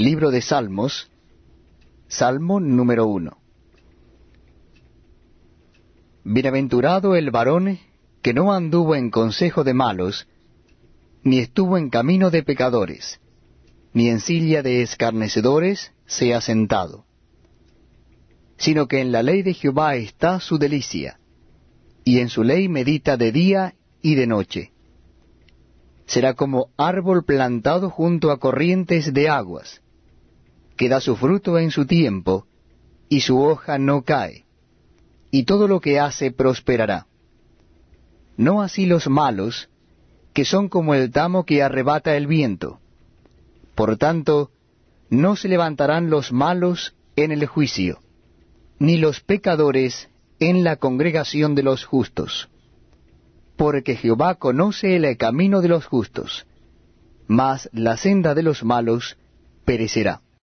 Libro de Salmos, Salmo número uno. Bienaventurado el varón que no anduvo en consejo de malos, ni estuvo en camino de pecadores, ni en silla de escarnecedores se ha sentado, sino que en la ley de Jehová está su delicia, y en su ley medita de día y de noche. Será como árbol plantado junto a corrientes de aguas, que da su fruto en su tiempo, y su hoja no cae, y todo lo que hace prosperará. No así los malos, que son como el tamo que arrebata el viento. Por tanto, no se levantarán los malos en el juicio, ni los pecadores en la congregación de los justos. Porque Jehová conoce el camino de los justos, mas la senda de los malos perecerá.